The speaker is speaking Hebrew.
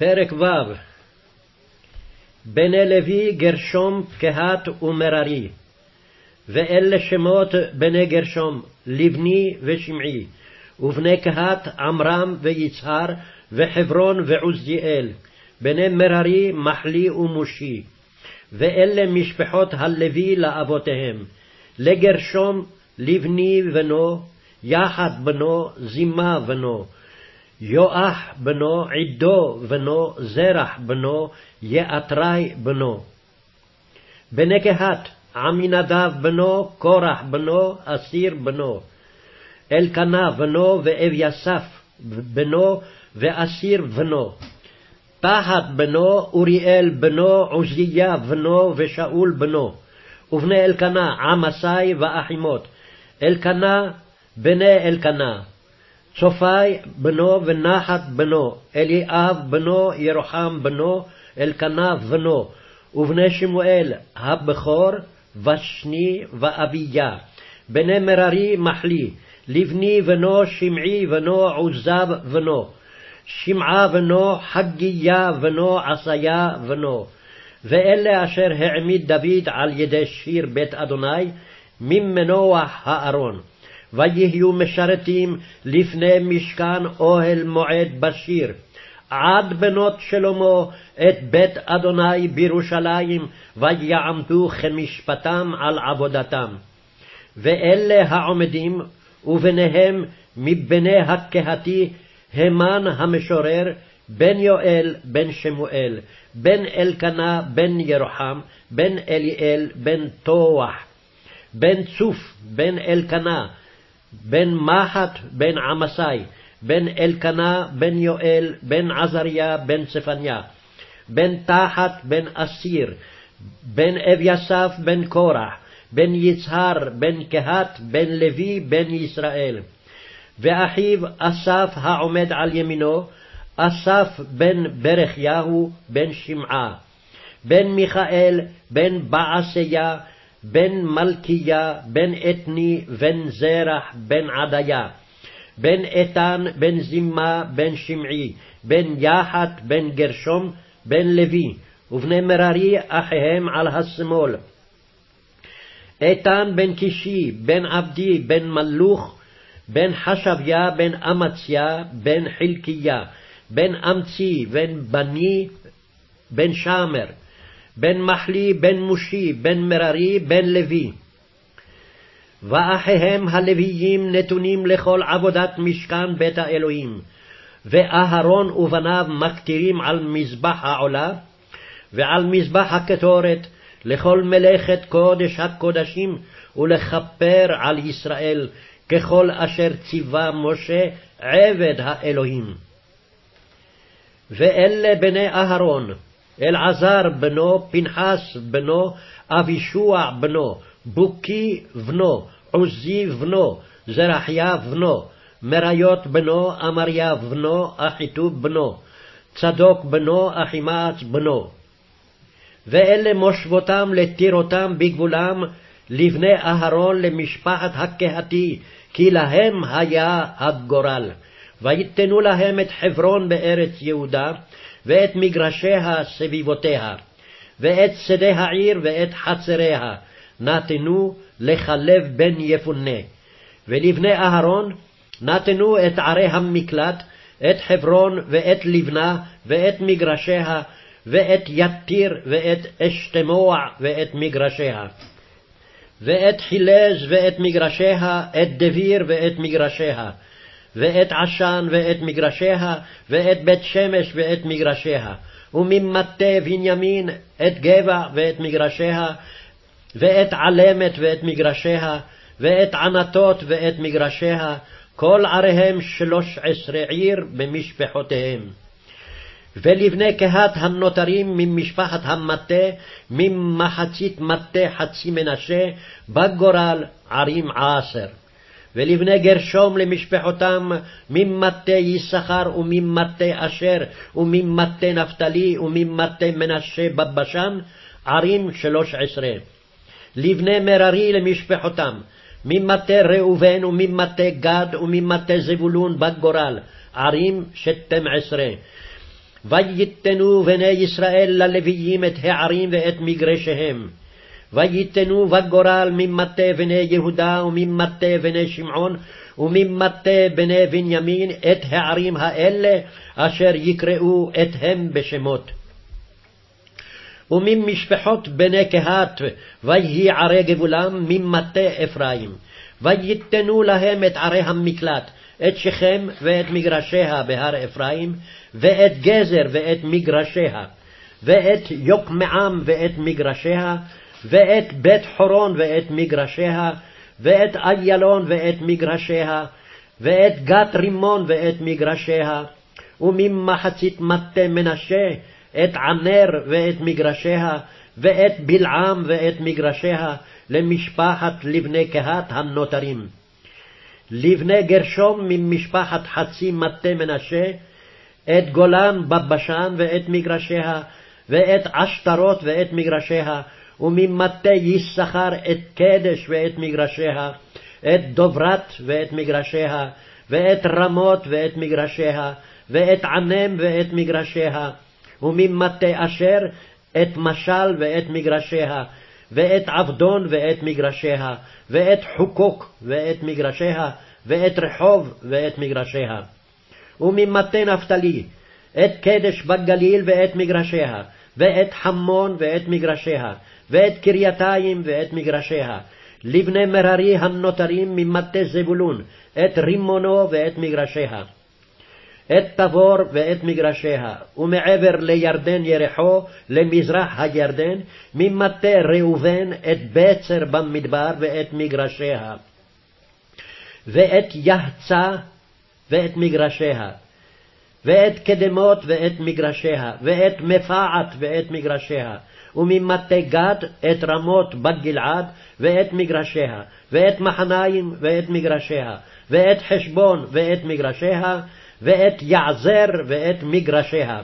פרק ו' בני לוי גרשום, קהת ומררי. ואלה שמות בני גרשום, לבני ושמעי, ובני קהת עמרם ויצהר, וחברון ועוזיאל, בני מררי מחלי ומושי. ואלה משפחות הלוי לאבותיהם, לגרשום לבני בנו, יחד בנו, זימה בנו, יואח בנו, עדו בנו, זרח בנו, יאתרי בנו. בני קהת, עמינדב בנו, קורח בנו, אסיר בנו. אלקנה בנו, ואביסף בנו, ואסיר בנו. תחת בנו, אוריאל בנו, עוזיה בנו, ושאול בנו. ובני אלקנה, עמסי ואחימות. אלקנה, בני אלקנה. צופי בנו ונחת בנו, אליאב בנו, ירוחם בנו, אלקנה בנו, ובני שמואל הבכור, ושני ואביה, בני מררי מחלי, לבני בנו, שמעי בנו, עוזב בנו, שמעה בנו, חגיה בנו, עשיה בנו. ואלה אשר העמיד דוד על ידי שיר בית אדוני, ממנוח הארון. ויהיו משרתים לפני משכן אוהל מועד בשיר, עד בנות שלמה את בית אדוני בירושלים, ויעמדו כמשפטם על עבודתם. ואלה העומדים, וביניהם מבני הקהתי, המן המשורר, בן יואל, בן שמואל, בן אלקנה, בן ירוחם, בן אליאל, בן טוח, בן צוף, בן אלקנה, בן מחת, בן עמסי, בן אלקנה, בן יואל, בן עזריה, בן צפניה, בן תחת, בן אסיר, בן אביסף, בן קורח, בן יצהר, בן קהת, בן לוי, בן ישראל. ואחיו אסף העומד על ימינו, אסף בן ברכיהו, בן שמעה, בן מיכאל, בן בעשיה, בן מלכיה, בן אתני, בן זרח, בן עדיה, בן איתן, בן זימה, בן שמעי, בן יחת, בן גרשום, בן לוי, ובני מררי אחיהם על השמאל. איתן בן קישי, בן עבדי, בן מלוך, בן חשביה, בן אמציה, בן חלקיה, בן אמצי, בן בני, בן שמר, בן מחלי, בן מושי, בן מררי, בן לוי. ואחיהם הלוויים נתונים לכל עבודת משכן בית האלוהים, ואהרון ובניו מקטירים על מזבח העולה, ועל מזבח הקטורת, לכל מלאכת קודש הקודשים, ולכפר על ישראל, ככל אשר ציווה משה עבד האלוהים. ואלה בני אהרון, אלעזר בנו, פנחס בנו, אבישוע בנו, בוקי בנו, עוזי בנו, זרחיה בנו, מריות בנו, אמריה בנו, אחיטוב בנו, צדוק בנו, אחימעץ בנו. ואלה מושבותם לטירותם בגבולם, לבני אהרון למשפחת הקהתי, כי להם היה הגורל. ויתנו להם את חברון בארץ יהודה, ואת מגרשיה סביבותיה, ואת שדה העיר ואת חצריה, נתנו לכלב בן יפונה. ולבני אהרון נתנו את ערי המקלט, את חברון ואת לבנה, ואת מגרשיה, ואת יתיר, ואת אשתמוע, ואת מגרשיה. ואת חילז ואת מגרשיה, את דביר ואת מגרשיה, ואת עשן ואת מגרשיה, ואת בית שמש ואת מגרשיה, וממטה בנימין את גבע ואת מגרשיה, ואת עלמת ואת מגרשיה, ואת ענתות ואת מגרשיה, כל עריהם שלוש עשרה עיר במשפחותיהם. ולבני קהת הנותרים ממשפחת המטה, ממחצית מטה חצי מנשה, בגורל ערים עשר. ולבני גרשום למשפחותם ממטה יששכר וממטה אשר וממטה נפתלי וממטה מנשה בבשן, ערים שלוש עשרה. לבני מררי למשפחותם, ממטה ראובן וממטה גד וממטה זבולון בגורל, ערים שתים עשרה. ויתנו בני ישראל ללוויים את הערים ואת מגרשיהם. ויתנו בגורל ממטה בני יהודה וממטה בני שמעון וממטה בני בנימין את הערים האלה אשר יקראו אתהם בשמות. וממשפחות בני קהת ויהי ערי גבולם ממטה אפרים. ויתנו להם את ערי המקלט, את שכם ואת מגרשיה בהר אפרים, ואת גזר ואת מגרשיה, ואת יוקמעם ואת מגרשיה, ואת בית חורון ואת מגרשיה, ואת איילון ואת מגרשיה, ואת גת רימון ואת מגרשיה, וממחצית מטה מנשה, את ענר ואת מגרשיה, ואת בלעם ואת מגרשיה, למשפחת לבני קהת הנותרים. לבני גרשום ממשפחת חצי מטה מנשה, את גולן בבשן ואת מגרשיה, ואת עשתרות ואת מגרשיה, וממטה יששכר את קדש ואת מגרשיה, את דוברת ואת מגרשיה, ואת רמות ואת מגרשיה, ואת ענם ואת מגרשיה, וממטה אשר את משל ואת מגרשיה, ואת עבדון ואת מגרשיה, ואת חוקוק ואת מגרשיה, ואת רחוב ואת מגרשיה. וממטה נפתלי, את קדש בגליל ואת מגרשיה, ואת חמון ואת מגרשיה, ואת קרייתיים ואת מגרשיה, לבני מררי הנותרים ממטה זבולון, את רימונו ואת מגרשיה. את תבור ואת מגרשיה, ומעבר לירדן ירחו, למזרח הירדן, ממטה ראובן את בצר במדבר ואת מגרשיה. ואת יחצה ואת מגרשיה, ואת קדמות ואת מגרשיה, ואת מפעת ואת מגרשיה, וממטה גד את רמות בגלעד ואת מגרשיה, ואת מחניים ואת מגרשיה, ואת חשבון ואת מגרשיה, ואת יעזר ואת מגרשיה.